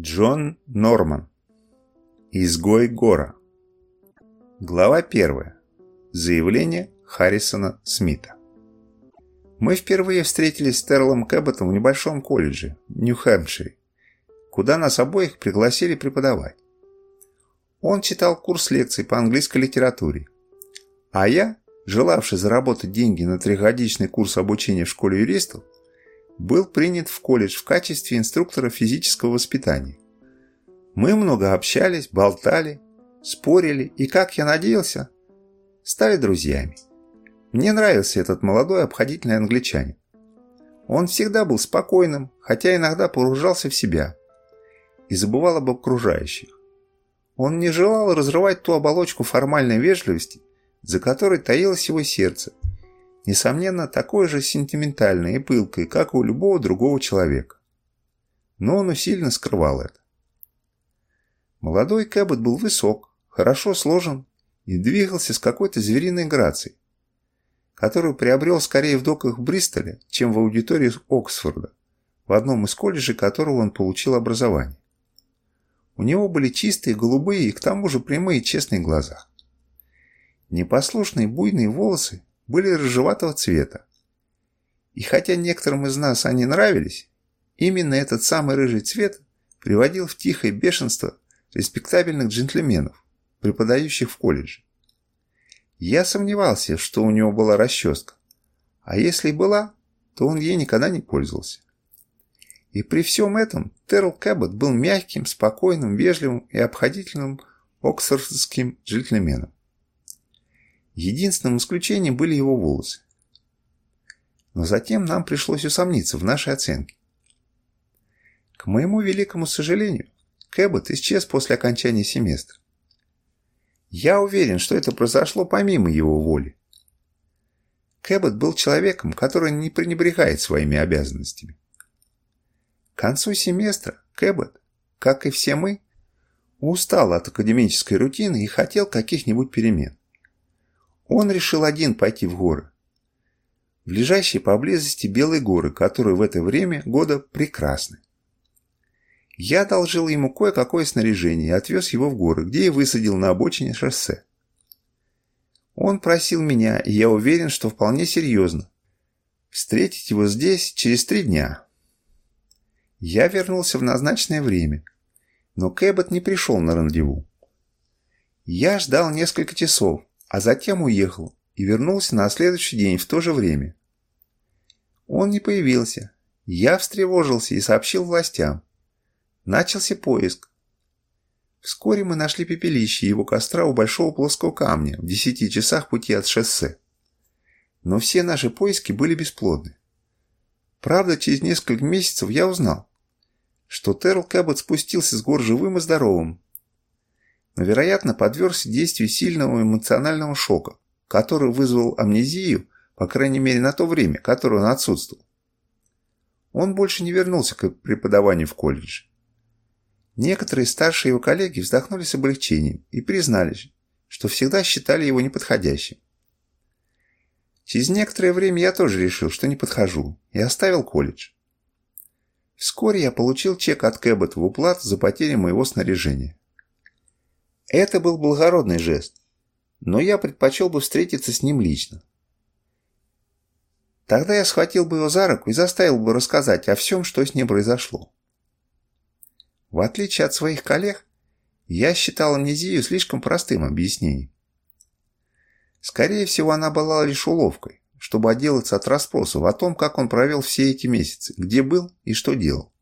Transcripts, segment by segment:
Джон Норман. Изгой Гора. Глава 1. Заявление Харрисона Смита. Мы впервые встретились с Терлом Кэбботом в небольшом колледже, Нью-Хэмпшире, куда нас обоих пригласили преподавать. Он читал курс лекций по английской литературе, а я, желавший заработать деньги на трехгодичный курс обучения в школе юристов, был принят в колледж в качестве инструктора физического воспитания. Мы много общались, болтали, спорили и, как я надеялся, стали друзьями. Мне нравился этот молодой обходительный англичанин. Он всегда был спокойным, хотя иногда погружался в себя и забывал об окружающих. Он не желал разрывать ту оболочку формальной вежливости, за которой таилось его сердце, несомненно, такое же сентиментальное и пылкое, как у любого другого человека. Но он усиленно скрывал это. Молодой Кэббот был высок, хорошо сложен и двигался с какой-то звериной грацией, которую приобрел скорее в доках Бристоле, чем в аудитории Оксфорда, в одном из колледжей которого он получил образование. У него были чистые, голубые и к тому же прямые честные глаза. Непослушные буйные волосы были рыжеватого цвета. И хотя некоторым из нас они нравились, именно этот самый рыжий цвет приводил в тихое бешенство респектабельных джентльменов, преподающих в колледже. Я сомневался, что у него была расческа, а если и была, то он ей никогда не пользовался. И при всем этом Терл Кэббот был мягким, спокойным, вежливым и обходительным оксфордским джентльменом. Единственным исключением были его волосы. Но затем нам пришлось усомниться в нашей оценке. К моему великому сожалению, Кэббот исчез после окончания семестра. Я уверен, что это произошло помимо его воли. Кэббот был человеком, который не пренебрегает своими обязанностями. К концу семестра Кэббот, как и все мы, устал от академической рутины и хотел каких-нибудь перемен. Он решил один пойти в горы. В лежащие поблизости Белые горы, которые в это время года прекрасны. Я одолжил ему кое-какое снаряжение и отвез его в горы, где и высадил на обочине шоссе. Он просил меня, и я уверен, что вполне серьезно, встретить его здесь через три дня. Я вернулся в назначенное время, но Кэббот не пришел на рандеву. Я ждал несколько часов, а затем уехал и вернулся на следующий день в то же время. Он не появился. Я встревожился и сообщил властям. Начался поиск. Вскоре мы нашли пепелище его костра у большого плоского камня в десяти часах пути от шоссе. Но все наши поиски были бесплодны. Правда, через несколько месяцев я узнал, что Терл Кэббот спустился с гор живым и здоровым, но, вероятно, подвергся действию сильного эмоционального шока, который вызвал амнезию, по крайней мере на то время, которое он отсутствовал. Он больше не вернулся к преподаванию в колледже. Некоторые старшие его коллеги вздохнули с облегчением и признались, что всегда считали его неподходящим. Через некоторое время я тоже решил, что не подхожу, и оставил колледж. Вскоре я получил чек от Кэббета в уплату за потерю моего снаряжения. Это был благородный жест, но я предпочел бы встретиться с ним лично. Тогда я схватил бы его за руку и заставил бы рассказать о всем, что с ним произошло. В отличие от своих коллег, я считал амнезию слишком простым объяснением. Скорее всего, она была лишь уловкой, чтобы отделаться от расспросов о том, как он провел все эти месяцы, где был и что делал.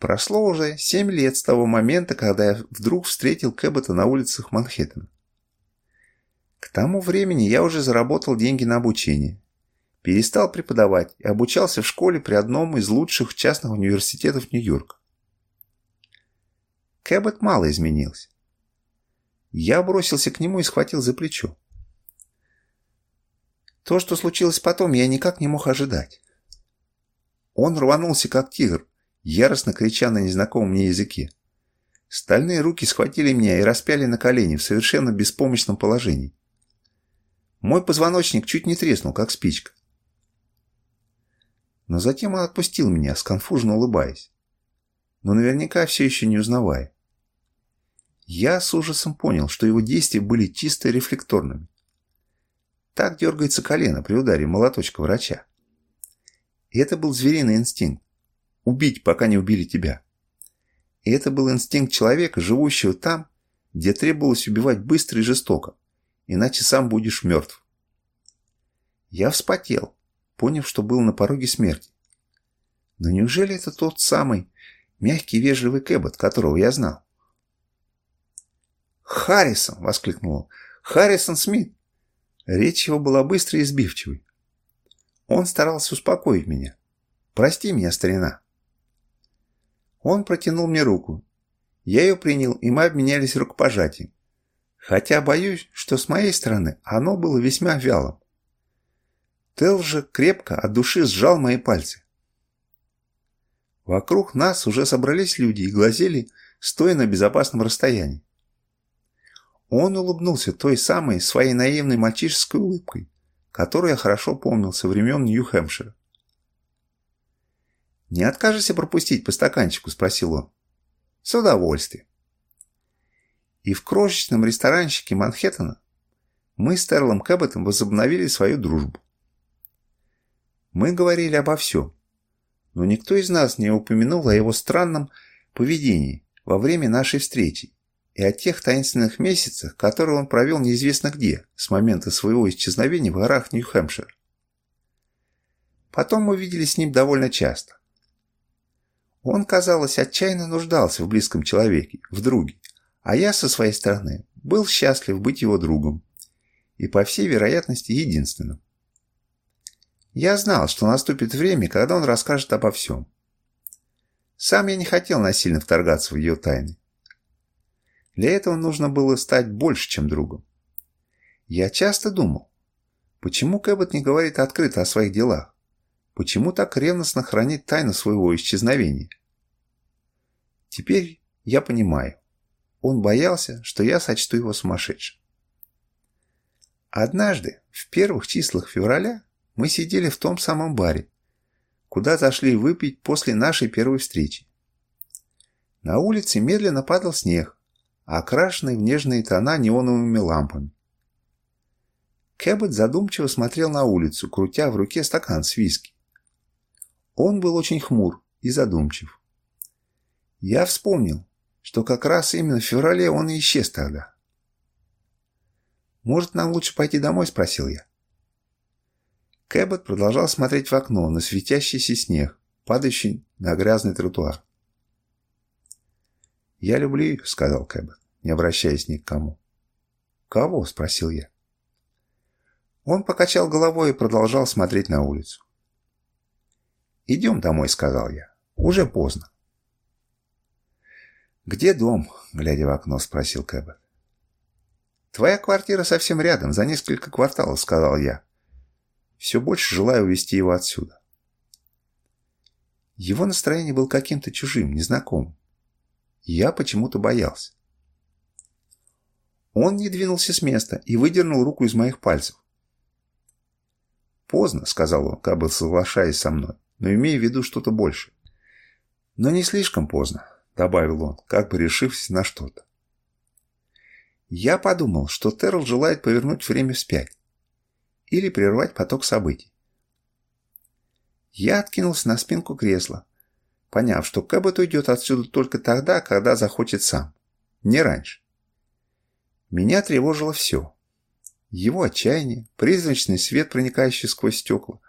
Прошло уже семь лет с того момента, когда я вдруг встретил Кэббета на улицах Манхэттена. К тому времени я уже заработал деньги на обучение. Перестал преподавать и обучался в школе при одном из лучших частных университетов Нью-Йорка. Кэббет мало изменился. Я бросился к нему и схватил за плечо. То, что случилось потом, я никак не мог ожидать. Он рванулся, как тигр, яростно крича на незнакомом мне языке. Стальные руки схватили меня и распяли на колени в совершенно беспомощном положении. Мой позвоночник чуть не треснул, как спичка. Но затем он отпустил меня, сконфуженно улыбаясь. но наверняка все еще не узнавая. Я с ужасом понял, что его действия были чисто рефлекторными. Так дергается колено при ударе молоточка врача. И это был звериный инстинкт. Убить, пока не убили тебя. И это был инстинкт человека, живущего там, где требовалось убивать быстро и жестоко, иначе сам будешь мертв. Я вспотел, поняв, что был на пороге смерти. Но неужели это тот самый мягкий вежливый Кэббот, которого я знал? «Харрисон!» — воскликнул он. «Харрисон Смит!» Речь его была быстрой и сбивчивой. Он старался успокоить меня. «Прости меня, старина!» Он протянул мне руку. Я ее принял, и мы обменялись рукопожатием. Хотя боюсь, что с моей стороны оно было весьма вялым. Тел же крепко от души сжал мои пальцы. Вокруг нас уже собрались люди и глазели, стоя на безопасном расстоянии. Он улыбнулся той самой своей наивной мальчишеской улыбкой, которую я хорошо помнил со времен Нью-Хэмпшира. «Не откажешься пропустить по стаканчику?» – спросил он. «С удовольствием». И в крошечном ресторанчике Манхэттена мы с Терлом Кэбботом возобновили свою дружбу. Мы говорили обо всем, но никто из нас не упомянул о его странном поведении во время нашей встречи и о тех таинственных месяцах, которые он провел неизвестно где, с момента своего исчезновения в горах Нью-Хэмпшир. Потом мы виделись с ним довольно часто. Он, казалось, отчаянно нуждался в близком человеке, в друге, а я, со своей стороны, был счастлив быть его другом и, по всей вероятности, единственным. Я знал, что наступит время, когда он расскажет обо всем. Сам я не хотел насильно вторгаться в ее тайны. Для этого нужно было стать больше, чем другом. Я часто думал, почему Кэббот не говорит открыто о своих делах? Почему так ревностно хранит тайну своего исчезновения? Теперь я понимаю. Он боялся, что я сочту его сумасшедшим. Однажды, в первых числах февраля, мы сидели в том самом баре, куда зашли выпить после нашей первой встречи. На улице медленно падал снег, окрашенный в нежные тона неоновыми лампами. Кэббет задумчиво смотрел на улицу, крутя в руке стакан с виски. Он был очень хмур и задумчив. Я вспомнил, что как раз именно в феврале он и исчез тогда. «Может, нам лучше пойти домой?» – спросил я. Кэббот продолжал смотреть в окно на светящийся снег, падающий на грязный тротуар. «Я люблю ее», – сказал Кэббот, не обращаясь ни к кому. «Кого?» – спросил я. Он покачал головой и продолжал смотреть на улицу. «Идем домой», — сказал я. «Уже поздно». «Где дом?» — глядя в окно, спросил Кэббет. «Твоя квартира совсем рядом, за несколько кварталов», — сказал я. «Все больше желаю увезти его отсюда». Его настроение было каким-то чужим, незнакомым. Я почему-то боялся. Он не двинулся с места и выдернул руку из моих пальцев. «Поздно», — сказал он, как бы соглашаясь со мной но имея в виду что-то большее. «Но не слишком поздно», — добавил он, как бы решившись на что-то. Я подумал, что Террell желает повернуть время вспять или прервать поток событий. Я откинулся на спинку кресла, поняв, что Кэббет уйдет отсюда только тогда, когда захочет сам, не раньше. Меня тревожило все. Его отчаяние, призрачный свет, проникающий сквозь стекла,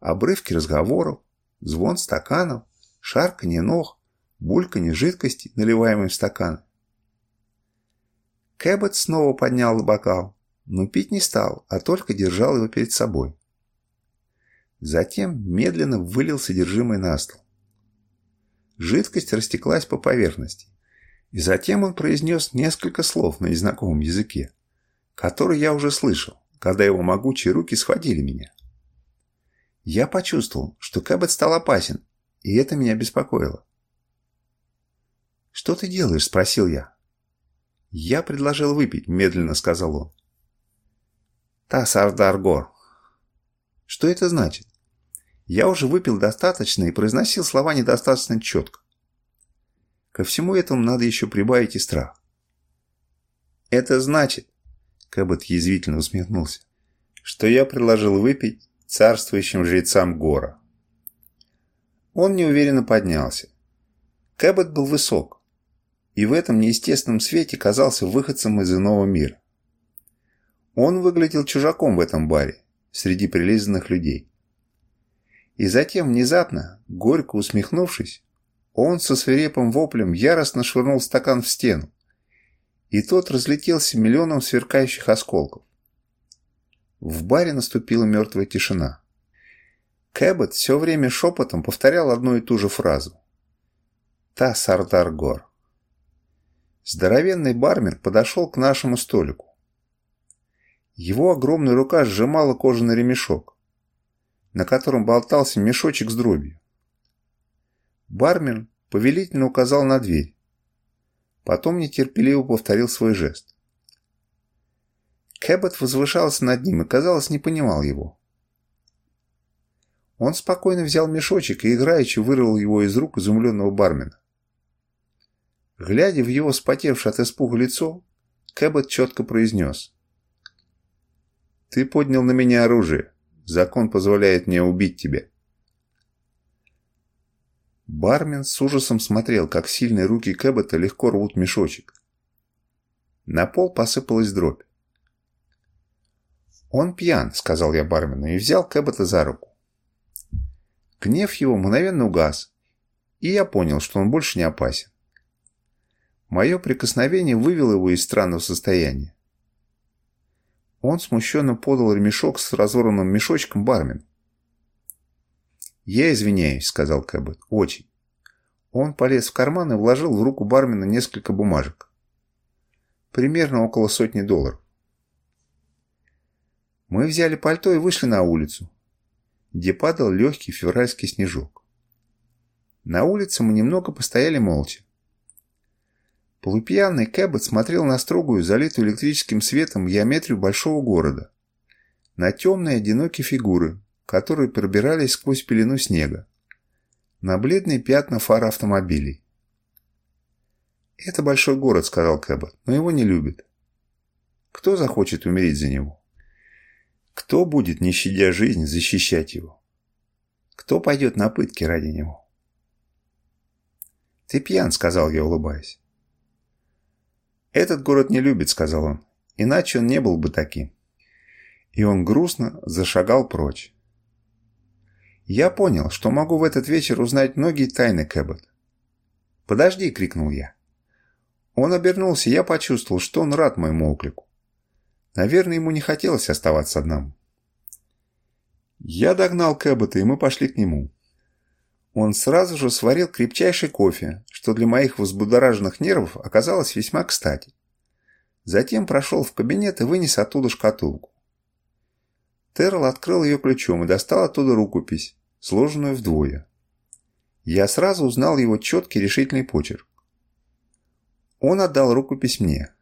обрывки разговоров, звон стаканов, шарканье ног, бульканье жидкости, наливаемой в стакан. Кэббет снова поднял бокал, но пить не стал, а только держал его перед собой. Затем медленно вылил содержимое на стол. Жидкость растеклась по поверхности, и затем он произнес несколько слов на незнакомом языке, которые я уже слышал, когда его могучие руки схватили меня. Я почувствовал, что Кэббет стал опасен, и это меня беспокоило. «Что ты делаешь?» – спросил я. «Я предложил выпить», – медленно сказал он. «Тасардаргор». «Что это значит?» Я уже выпил достаточно и произносил слова недостаточно четко. Ко всему этому надо еще прибавить и страх. «Это значит», — Кэббот язвительно усмехнулся, «что я предложил выпить царствующим жрецам гора». Он неуверенно поднялся. Кэббот был высок, и в этом неестественном свете казался выходцем из иного мира. Он выглядел чужаком в этом баре, среди прилизанных людей. И затем, внезапно, горько усмехнувшись, он со свирепым воплем яростно швырнул стакан в стену, и тот разлетелся миллионом сверкающих осколков. В баре наступила мертвая тишина. Кэббет все время шепотом повторял одну и ту же фразу. «Та Сардар Гор». Здоровенный бармен подошел к нашему столику. Его огромная рука сжимала кожаный ремешок, на котором болтался мешочек с дробью. Бармен повелительно указал на дверь. Потом нетерпеливо повторил свой жест. Кэббот возвышался над ним и, казалось, не понимал его. Он спокойно взял мешочек и играючи вырвал его из рук изумленного бармена. Глядя в его спотевшее от испуга лицо, Кэббот четко произнес. «Ты поднял на меня оружие. Закон позволяет мне убить тебя». Бармен с ужасом смотрел, как сильные руки Кэббета легко рвут мешочек. На пол посыпалась дробь. «Он пьян», — сказал я бармену, и взял Кэббета за руку. Гнев его мгновенно угас, и я понял, что он больше не опасен. Мое прикосновение вывело его из странного состояния. Он смущенно подал ремешок с разорванным мешочком бармен. «Я извиняюсь», — сказал Кэббет. «Очень». Он полез в карман и вложил в руку бармена несколько бумажек. Примерно около сотни долларов. Мы взяли пальто и вышли на улицу, где падал легкий февральский снежок. На улице мы немного постояли молча. Полупьяный Кэббет смотрел на строгую, залитую электрическим светом геометрию большого города, на темные одинокие фигуры, которые пробирались сквозь пелену снега, на бледные пятна фар автомобилей. «Это большой город», — сказал Кэббет, — «но его не любят. Кто захочет умереть за него? Кто будет, не щадя жизнь, защищать его? Кто пойдет на пытки ради него?» «Ты пьян», — сказал я, улыбаясь. «Этот город не любит», — сказал он, — «иначе он не был бы таким». И он грустно зашагал прочь. Я понял, что могу в этот вечер узнать многие тайны Кэббет. «Подожди!» — крикнул я. Он обернулся, я почувствовал, что он рад моему оклику. Наверное, ему не хотелось оставаться одному. Я догнал Кэббета, и мы пошли к нему. Он сразу же сварил крепчайший кофе, что для моих взбудораженных нервов оказалось весьма кстати. Затем прошел в кабинет и вынес оттуда шкатулку. Террел открыл ее ключом и достал оттуда рукопись, сложенную вдвое. Я сразу узнал его четкий решительный почерк. Он отдал рукопись мне.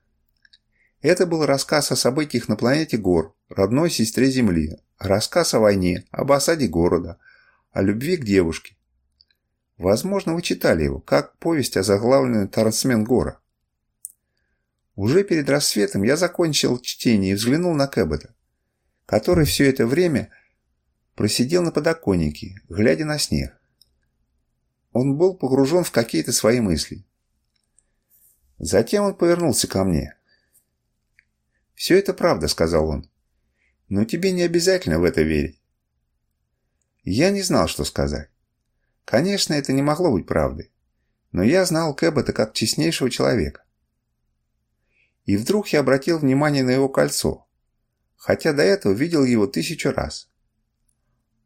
Это был рассказ о событиях на планете Гор, родной сестре Земли, рассказ о войне, об осаде города, о любви к девушке. Возможно, вы читали его, как повесть о заглавленной Тарсмен Гора. Уже перед рассветом я закончил чтение и взглянул на Кэббета, который все это время просидел на подоконнике, глядя на снег. Он был погружен в какие-то свои мысли. Затем он повернулся ко мне. «Все это правда», — сказал он. «Но тебе не обязательно в это верить». Я не знал, что сказать. Конечно, это не могло быть правдой. Но я знал Кэббета как честнейшего человека. И вдруг я обратил внимание на его кольцо, хотя до этого видел его тысячу раз.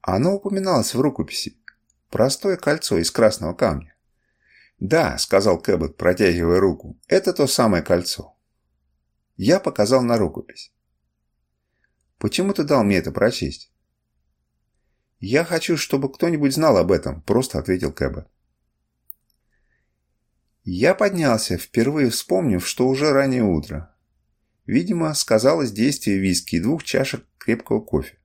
Оно упоминалось в рукописи. Простое кольцо из красного камня. «Да», — сказал Кэббет, протягивая руку, — «это то самое кольцо». Я показал на рукопись. «Почему ты дал мне это прочесть?» «Я хочу, чтобы кто-нибудь знал об этом», — просто ответил Кэббет. Я поднялся, впервые вспомнив, что уже раннее утро. Видимо, сказалось действие виски и двух чашек крепкого кофе.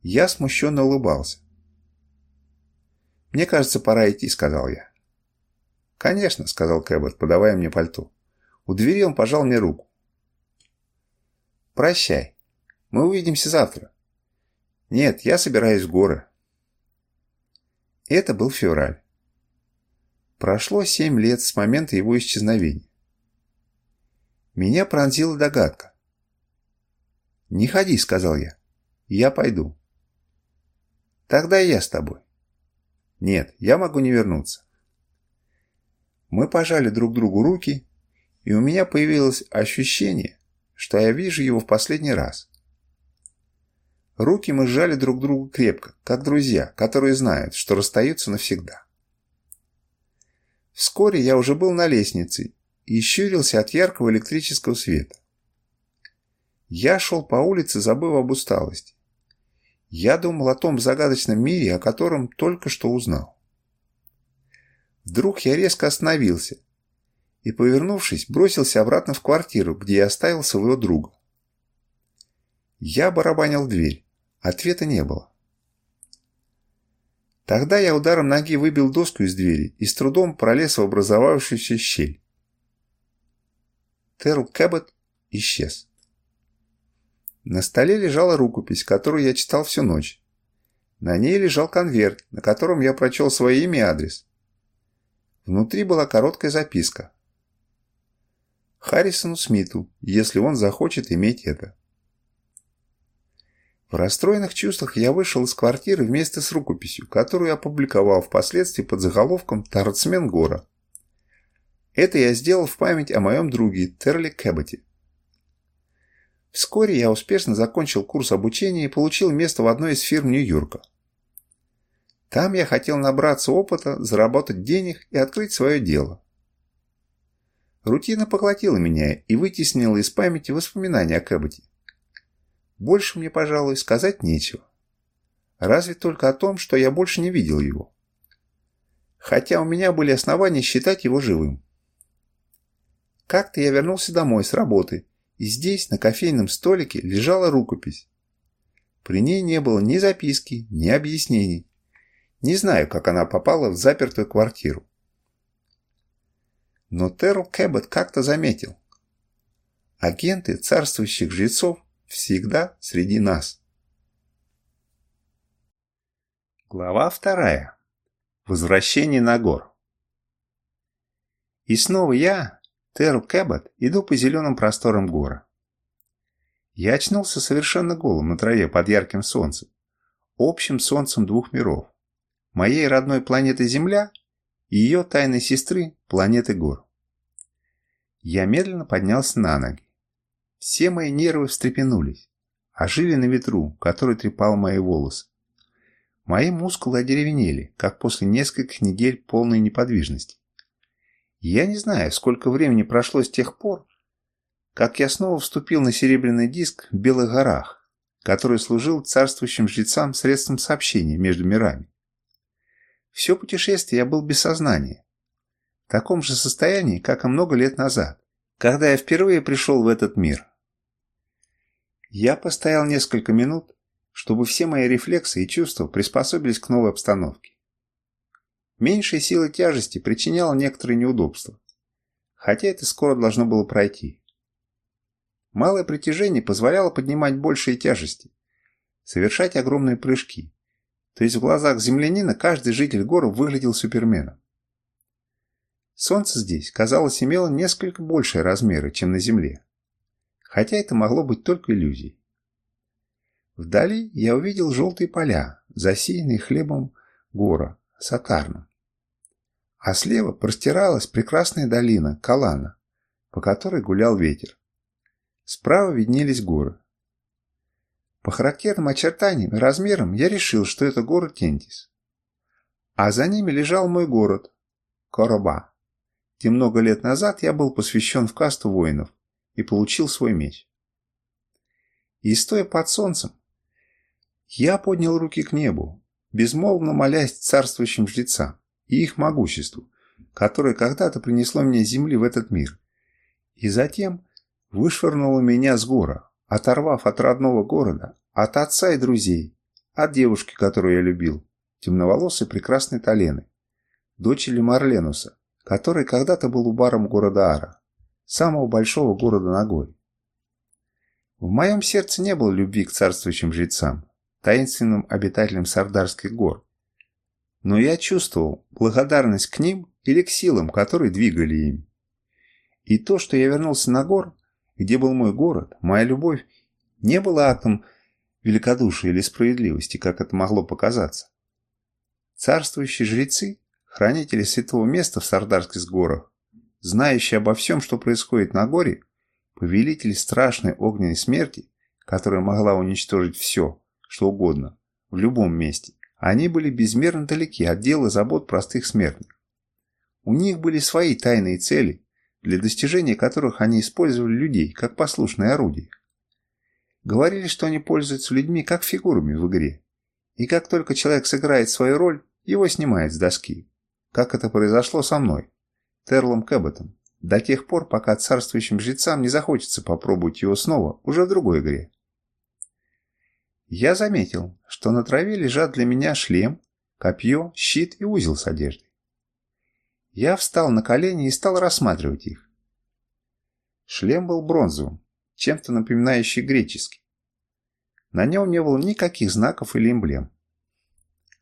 Я смущенно улыбался. «Мне кажется, пора идти», — сказал я. «Конечно», — сказал Кэббот, подавая мне пальто. У двери он пожал мне руку. «Прощай. Мы увидимся завтра». «Нет, я собираюсь в горы». Это был февраль. Прошло семь лет с момента его исчезновения. Меня пронзила догадка. «Не ходи», — сказал я. «Я пойду». «Тогда я с тобой». «Нет, я могу не вернуться». Мы пожали друг другу руки, и у меня появилось ощущение, что я вижу его в последний раз. Руки мы сжали друг другу крепко, как друзья, которые знают, что расстаются навсегда. Вскоре я уже был на лестнице и щурился от яркого электрического света. Я шел по улице, забыв об усталости. Я думал о том загадочном мире, о котором только что узнал. Вдруг я резко остановился и, повернувшись, бросился обратно в квартиру, где я оставил своего друга. Я барабанил в дверь. Ответа не было. Тогда я ударом ноги выбил доску из двери и с трудом пролез в образовавшуюся щель. Терл Кэббет исчез. На столе лежала рукопись, которую я читал всю ночь. На ней лежал конверт, на котором я прочел свое имя и адрес. Внутри была короткая записка. Харрисону Смиту, если он захочет иметь это. В расстроенных чувствах я вышел из квартиры вместе с рукописью, которую опубликовал впоследствии под заголовком «Торцмен Гора». Это я сделал в память о моем друге Терли Кэбботе. Вскоре я успешно закончил курс обучения и получил место в одной из фирм Нью-Йорка. Там я хотел набраться опыта, заработать денег и открыть свое дело. Рутина поглотила меня и вытеснила из памяти воспоминания о Кэбботе. Больше мне, пожалуй, сказать нечего. Разве только о том, что я больше не видел его. Хотя у меня были основания считать его живым. Как-то я вернулся домой с работы, и здесь, на кофейном столике, лежала рукопись. При ней не было ни записки, ни объяснений. Не знаю, как она попала в запертую квартиру. Но Терл Кэббет как-то заметил. Агенты царствующих жрецов всегда среди нас. Глава вторая. Возвращение на гор. И снова я, Терл Кэббот, иду по зеленым просторам гора. Я очнулся совершенно голым на траве под ярким солнцем, общим солнцем двух миров. Моей родной планеты Земля и ее тайной сестры, планеты гор. Я медленно поднялся на ноги. Все мои нервы встрепенулись, ожили на ветру, который трепал мои волосы. Мои мускулы одеревенели, как после нескольких недель полной неподвижности. Я не знаю, сколько времени прошло с тех пор, как я снова вступил на серебряный диск в Белых горах, который служил царствующим жрецам средством сообщения между мирами. Все путешествие я был без сознания, в таком же состоянии, как и много лет назад, когда я впервые пришел в этот мир. Я постоял несколько минут, чтобы все мои рефлексы и чувства приспособились к новой обстановке. Меньшая сила тяжести причиняла некоторые неудобства, хотя это скоро должно было пройти. Малое притяжение позволяло поднимать большие тяжести, совершать огромные прыжки, то есть в глазах землянина каждый житель гор выглядел суперменом. Солнце здесь, казалось, имело несколько большие размеры, чем на Земле хотя это могло быть только иллюзией. Вдали я увидел желтые поля, засеянные хлебом гора, сатарном. А слева простиралась прекрасная долина, Калана, по которой гулял ветер. Справа виднелись горы. По характерным очертаниям и размерам я решил, что это город Тентис. А за ними лежал мой город, Короба, где много лет назад я был посвящен в касту воинов, и получил свой меч. И стоя под солнцем, я поднял руки к небу, безмолвно молясь царствующим жрецам и их могуществу, которое когда-то принесло с земли в этот мир, и затем вышвырнуло меня с гора, оторвав от родного города, от отца и друзей, от девушки, которую я любил, темноволосой прекрасной Талены, дочери Марленуса, который когда-то был убаром города Ара, самого большого города на горе. В моем сердце не было любви к царствующим жрецам, таинственным обитателям Сардарских гор, но я чувствовал благодарность к ним или к силам, которые двигали ими. И то, что я вернулся на гор, где был мой город, моя любовь, не было актом великодушия или справедливости, как это могло показаться. Царствующие жрецы, хранители святого места в Сардарских горах, знающие обо всем, что происходит на горе, повелители страшной огненной смерти, которая могла уничтожить все, что угодно, в любом месте, они были безмерно далеки от дела забот простых смертных. У них были свои тайные цели, для достижения которых они использовали людей как послушное орудие. Говорили, что они пользуются людьми как фигурами в игре, и как только человек сыграет свою роль, его снимают с доски, как это произошло со мной, Терлом Кэбботом, до тех пор, пока царствующим жрецам не захочется попробовать его снова уже в другой игре. Я заметил, что на траве лежат для меня шлем, копье, щит и узел с одеждой. Я встал на колени и стал рассматривать их. Шлем был бронзовым, чем-то напоминающий греческий. На нем не было никаких знаков или эмблем.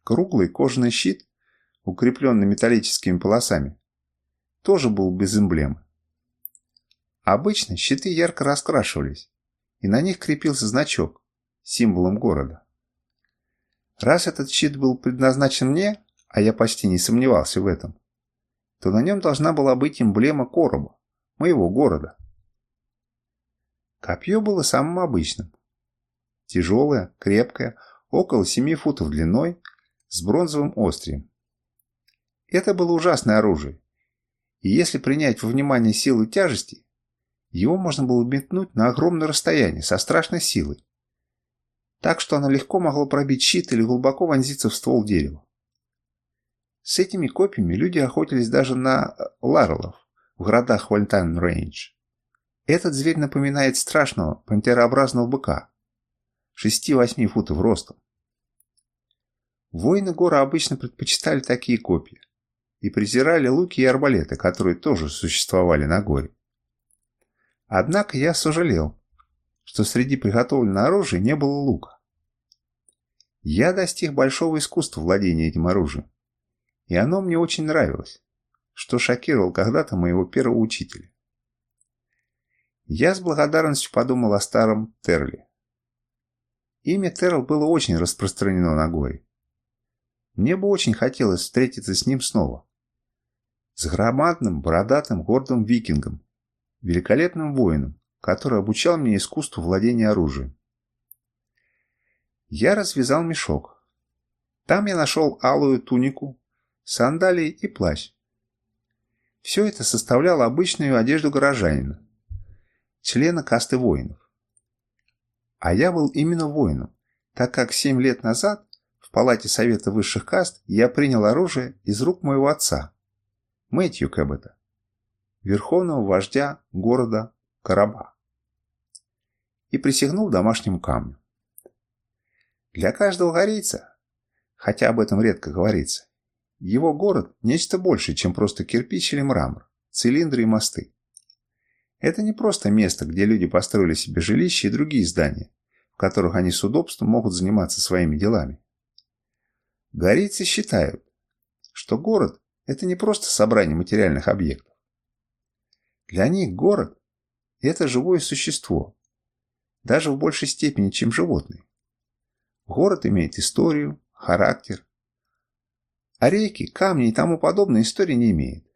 Круглый кожаный щит, укрепленный металлическими полосами, тоже был без эмблемы. Обычно щиты ярко раскрашивались, и на них крепился значок, символом города. Раз этот щит был предназначен мне, а я почти не сомневался в этом, то на нем должна была быть эмблема короба, моего города. Копье было самым обычным. Тяжелое, крепкое, около 7 футов длиной, с бронзовым острием. Это было ужасное оружие, и если принять во внимание силу тяжести, его можно было метнуть на огромное расстояние со страшной силой, так что оно легко могло пробить щит или глубоко вонзиться в ствол дерева. С этими копьями люди охотились даже на э, ларлов в горах Вальтайн-Рейндж. Этот зверь напоминает страшного пантерообразного быка, 6-8 футов ростом. Воины Гора обычно предпочитали такие копья и презирали луки и арбалеты, которые тоже существовали на горе. Однако я сожалел, что среди приготовленного оружия не было лука. Я достиг большого искусства владения этим оружием, и оно мне очень нравилось, что шокировал когда-то моего первого учителя. Я с благодарностью подумал о старом Терле. Имя Терл было очень распространено на горе. Мне бы очень хотелось встретиться с ним снова. С громадным, бородатым, гордым викингом, великолепным воином, который обучал меня искусству владения оружием. Я развязал мешок. Там я нашел алую тунику, сандалии и плащ. Все это составляло обычную одежду горожанина, члена касты воинов. А я был именно воином, так как семь лет назад в палате Совета высших каст я принял оружие из рук моего отца, Мэтью Кэббета, верховного вождя города Караба и присягнул домашнему камню. Для каждого горейца, хотя об этом редко говорится, его город – нечто большее, чем просто кирпич или мрамор, цилиндры и мосты. Это не просто место, где люди построили себе жилища и другие здания, в которых они с удобством могут заниматься своими делами. Горейцы считают, что город – это не просто собрание материальных объектов. Для них город – это живое существо, даже в большей степени, чем животные. Город имеет историю, характер. А реки, камни и тому подобное истории не имеет.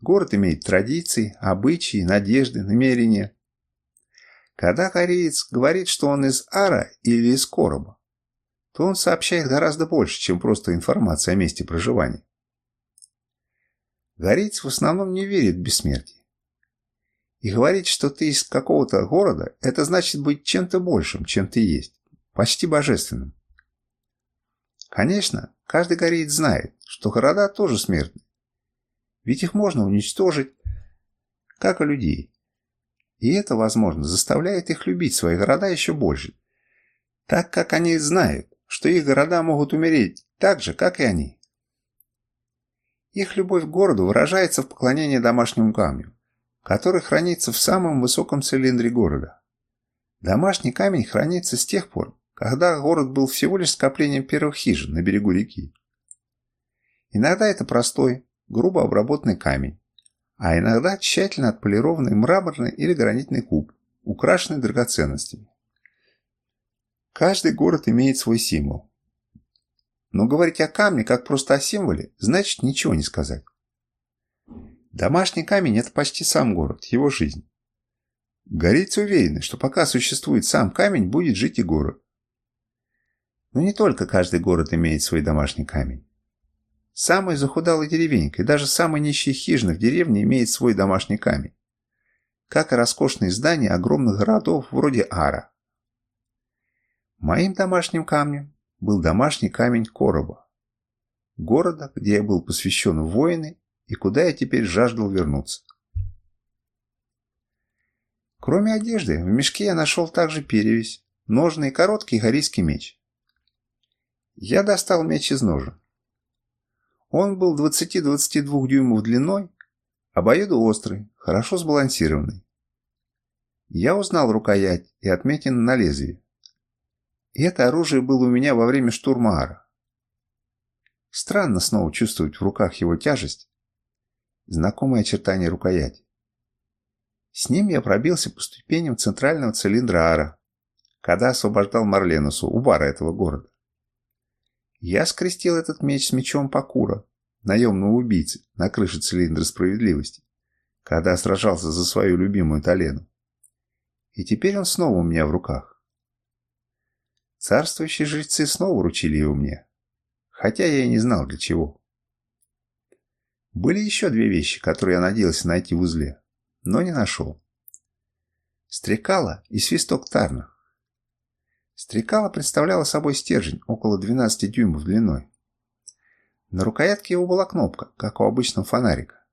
Город имеет традиции, обычаи, надежды, намерения. Когда кореец говорит, что он из Ара или из Короба, то он сообщает гораздо больше, чем просто информация о месте проживания. Гореец в основном не верит в бессмертие. И говорить, что ты из какого-то города, это значит быть чем-то большим, чем ты есть. Почти божественным. Конечно, каждый гореец знает, что города тоже смертны. Ведь их можно уничтожить, как и людей. И это, возможно, заставляет их любить свои города еще больше, так как они знают, что их города могут умереть так же, как и они. Их любовь к городу выражается в поклонении домашнему камню, который хранится в самом высоком цилиндре города. Домашний камень хранится с тех пор, когда город был всего лишь скоплением первых хижин на берегу реки. Иногда это простой, грубо обработанный камень, а иногда тщательно отполированный мраморный или гранитный куб, украшенный драгоценностями. Каждый город имеет свой символ. Но говорить о камне как просто о символе, значит ничего не сказать. Домашний камень – это почти сам город, его жизнь. Горейцы уверены, что пока существует сам камень, будет жить и город. Но не только каждый город имеет свой домашний камень. Самая захудалая деревенька и даже самая нищая хижина в деревне имеет свой домашний камень. Как и роскошные здания огромных городов вроде Ара. Моим домашним камнем был домашний камень Короба. Города, где я был посвящен воины и куда я теперь жаждал вернуться. Кроме одежды, в мешке я нашел также перевязь, ножны и короткий горийский меч. Я достал меч из ножен. Он был 20-22 дюймов длиной, обоюдоострый, хорошо сбалансированный. Я узнал рукоять и отметин на лезвии. И это оружие было у меня во время штурма Ара. Странно снова чувствовать в руках его тяжесть, знакомые очертания рукояти. С ним я пробился по ступеням центрального цилиндра Ара, когда освобождал Марленусу у бара этого города. Я скрестил этот меч с мечом Пакура, наемного убийцы, на крыше цилиндра справедливости, когда сражался за свою любимую Талену. И теперь он снова у меня в руках. Царствующие жрецы снова вручили его мне, хотя я и не знал для чего. Были еще две вещи, которые я надеялся найти в узле но не нашел. Стрекала и свисток Тарна. Стрекала представляла собой стержень около 12 дюймов длиной. На рукоятке его была кнопка, как у обычного фонарика.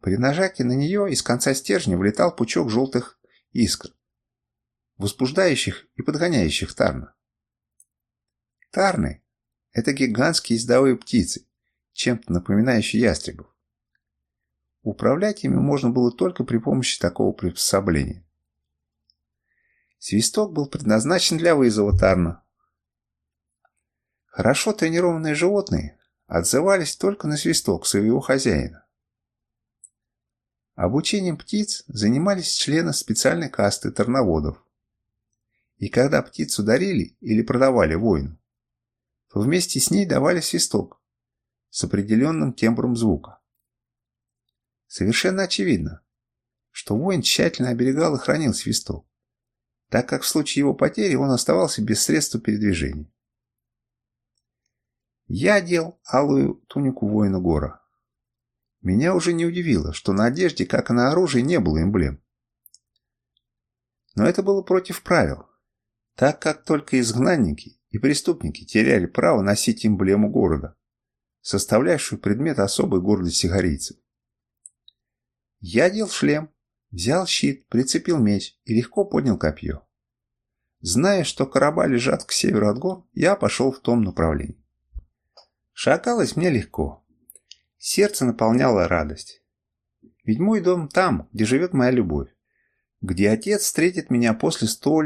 При нажатии на нее из конца стержня вылетал пучок желтых искр, возбуждающих и подгоняющих Тарна. Тарны – это гигантские ездовые птицы, чем-то напоминающие ястребов. Управлять ими можно было только при помощи такого приспособления. Свисток был предназначен для вызова Тарна. Хорошо тренированные животные отзывались только на свисток своего хозяина. Обучением птиц занимались члены специальной касты торноводов. И когда птицу дарили или продавали воину, то вместе с ней давали свисток с определенным тембром звука. Совершенно очевидно, что воин тщательно оберегал и хранил свисток, так как в случае его потери он оставался без средства передвижения. Я одел алую тунику воина Гора. Меня уже не удивило, что на одежде, как и на оружии, не было эмблем. Но это было против правил, так как только изгнанники и преступники теряли право носить эмблему города, составлявшую предмет особой гордости горийцев. Я одел шлем, взял щит, прицепил меч и легко поднял копье. Зная, что короба лежат к северу от гор, я пошел в том направлении. Шагалось мне легко. Сердце наполняло радость. Ведь мой дом там, где живет моя любовь, где отец встретит меня после столь